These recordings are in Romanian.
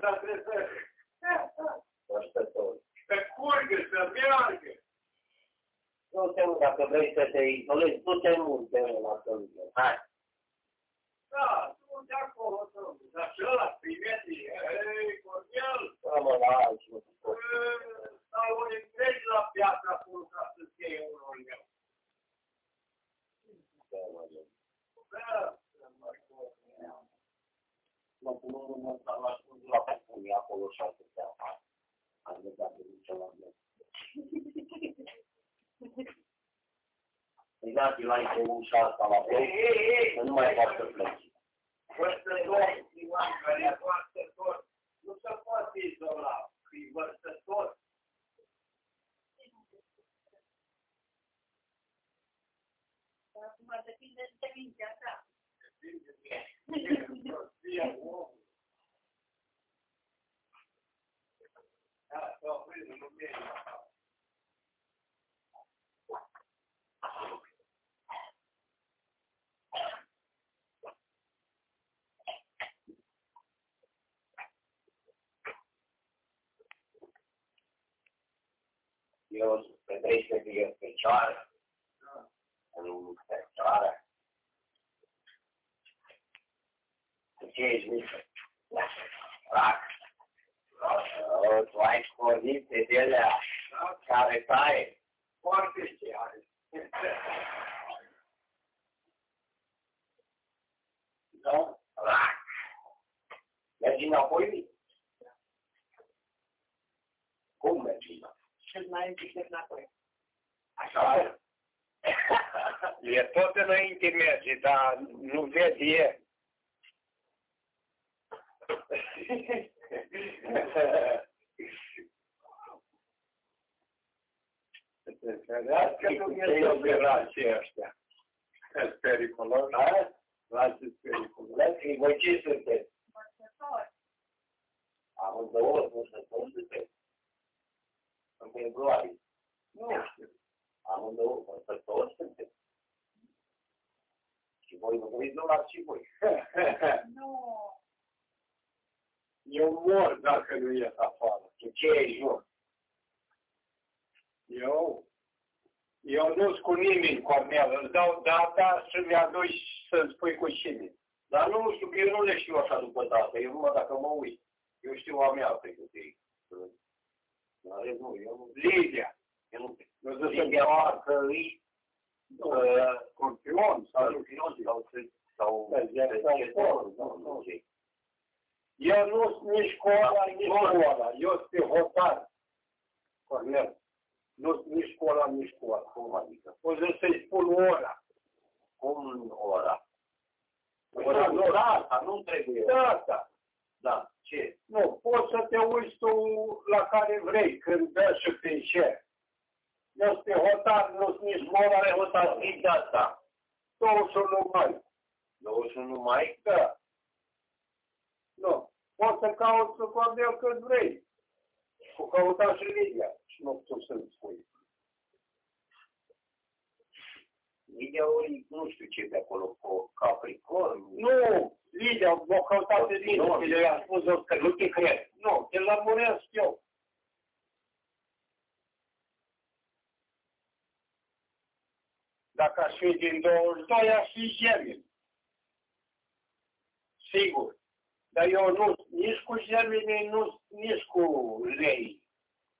Dar trebuie să... Așteptător. Să curgă, să meargă. Nu te dacă vrei să te izolezi, nu te munte la soluție. Hai. Da, tu de acolo, domnule. Dar și ăla, primetii, ei, cordial. Să mă la altceva. Sau ori întregi la piața acolo ca să fie unul meu. Să mă duc. Da, Mă pun în mă la la la pe acolo și atâtea. Am legat de celălalt. shut yourself up. I live that with each other. إذا في لايك وشاء الله ثم يفضل لك Deus, lembrei que havia senhora, senhora, porque fraca, os vai correr, a né? Cara, pai, forte, senhora. Então, fraca. Mas não foi Como é? Da? Rac. Mergi înapoi, mic? Cum mergi înapoi? Și mai împică înapoi. Așa e. E tot înainte merge, dar nu vezi e. Ferească Dumnezeu pe rații ăștia. Sunt periculos. Da? Rații periculos. Lăsii, voi ce sunteți? Învățător. Amândouă vârstători sunteți? În februarie. Nu știu. Amândouă vârstători sunteți? Și voi vă voi luați și voi. Nu. Eu mor dacă nu ies afară. Și ce ești nu? Eu? Eu nu-s cu nimeni, Cornel. Îți dau data să mi-aduci să-mi spui cu cine. Dar nu știu, că eu nu le știu așa după dată. Eu numai dacă mă uit. Eu știu a mea pe cât Nós resolvemos. Lídia. Eu não, mas eu Lídia Orca e uh, Corpione, sabe o que onde? São, são, são, escola, são, Я нос не школа, не школа. Если escola, Корнел, escola. Como школа, не Pois eu sei por hora. como hora. Hora dourada, não tremer. Tata. Ăla. Cum adică? O să să-i spun ora. Cum ora? Ora, nu, da, asta nu trebuie. Da, asta. Da, ce? Nu, poți să te uiți tu la care vrei, când dă și pe ce. Eu sunt pe hotar, nu sunt nici Care mora, o să zic de asta? 21 mai. 21 mai? Da. Nu. Poți să cauți cu Cornel când vrei. Cu căuta și Lidia. Și nu tu să-mi spui. Lidia ori, nu știu ce pe acolo, cu Capricorn. Nu! Lidia, m-a căutat pe mine Nu. și le-am spus eu că Nu te cred. Nu, te lămuresc eu. Dacă aș fi din 22, aș fi gemeni. Sigur. Dar eu nu, nici cu gemeni, nu, nici cu lei.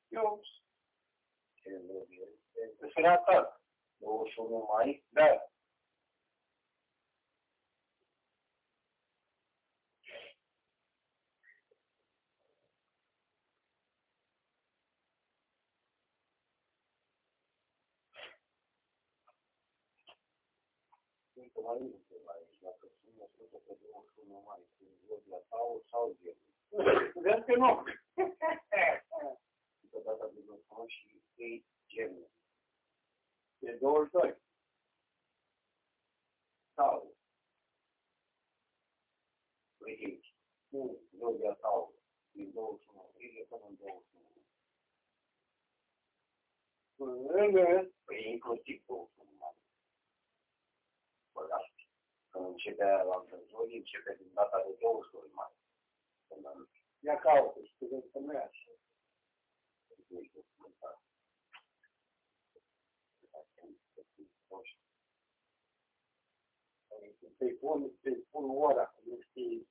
Eu Ce nu e? sunt ratat. 21 mai? Da. Încă mai nu ceva aici. Dacă sună, sună pe 21 mai. Când Zodia sau sau Gemini. Vezi că nu. Că data de 21 și ei Gemini. E 22. Sau. Uite aici. Nu, Zodia sau. Din 21 aprilie până în 21. Până Păi inclusiv 21 mai. Băgați. Când începe la întâlniri, începe din data de 22 mai. Până în Ia caută și vedem că nu e așa. Să-i pun, să-i pun ora, că nu știi.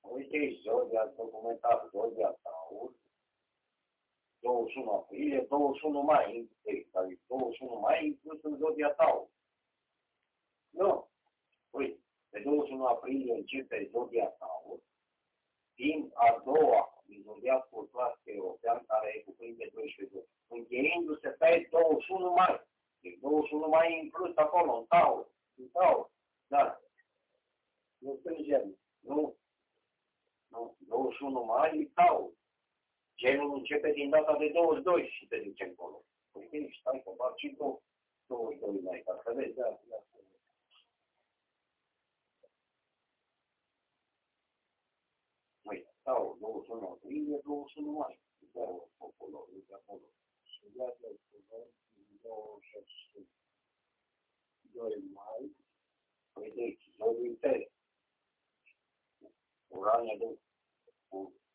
Uite aici, Zodia, documentat, Zodia Taur, 21 aprilie, 21 mai, adică 21 mai inclus în Zodia Taur. Nu. Uite, pe 21 aprilie începe Zodia Taur, fiind a doua din zodiacul clasic european care cuprinde 12 zodi. Încheiindu-se pe 21 mai. Deci 21 mai inclus acolo, în Taur. În Taur. Da. Nu strângem. Nu. Nu. 21 mai e Taur. Genul începe din data de 22 și te duce încolo. Păi, stai că fac și tu 22 mai, ca să vezi. Da, da. Măi, informacji. I nie było uszanowania. Zero po polowi, za polowi. Przyjadę do Rzeszy, do Maj, powiedzieć, zrobił test. Urania do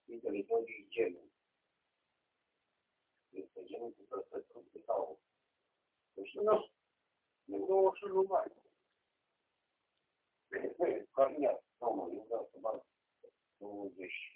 inteligencji idziemy. Więc będziemy po prostu krytykało. No, nie było uszanowania. Kornia, to moje, to bardzo, to gdzieś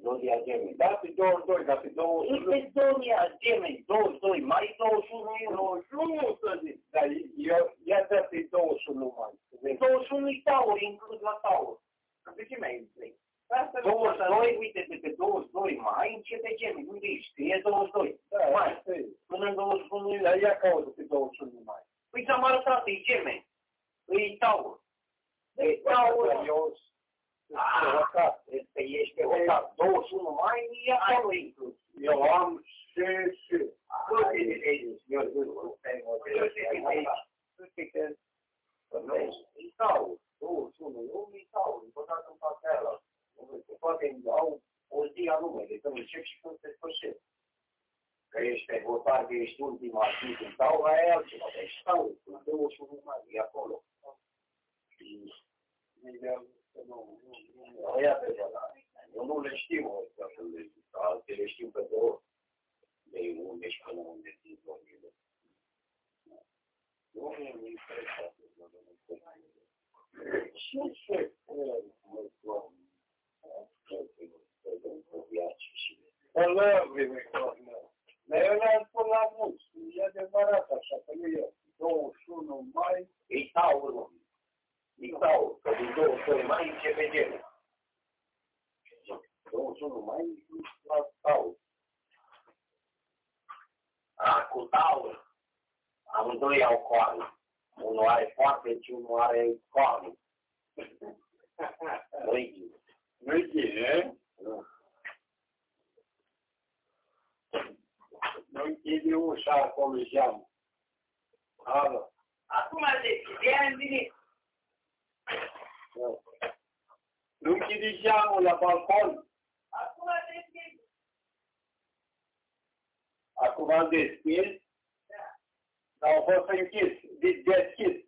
acolo. Zodia Gemeni. Da, pe 22, dar pe 21. Este Zodia Gemeni, 22 mai, 21 iunie. 21 să zic, dar eu, ia dă pe 21 mai. să vezi. 21 e Taur, inclus la Taur. De ce mi-ai zis? 22, uite, de pe 22 mai începe Gemeni. Unde e? Scrie 22. Da, Mai. asta e. Până în 21 iunie. Dar ia caută que até o ídolo. Meu amo, gente. Crucifiquei, Senhor Jesus. Crucifiquei. Crucifiquei. Em Saulo, o Suno, em Saulo, botaram para tela. Potem dau o zi anume, când încep și când se sfârșesc. Că ești pe votar, că ești ultima zi, când dau la ea altceva, deci stau, când dă o și mai, iar și Pălăvime, Cornel. Dar eu le-am spus la mulți. E adevărat așa, că nu eu. 21 mai, E taur, mă. E taur, că din 22 mai începe genul. 21 mai la taur. A, cu taur. Amândoi au coarne. Unul are foarte și unul are coarne. Righi. nu-i Don kedi ou sa kome jam. Bravo. Akouman de, bien dini. Don kedi jam ou la balkon. Akouman de spil. Akouman de spil. Nan fosen kis, dit jet kis.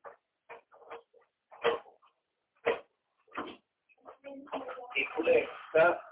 E koulek, sa?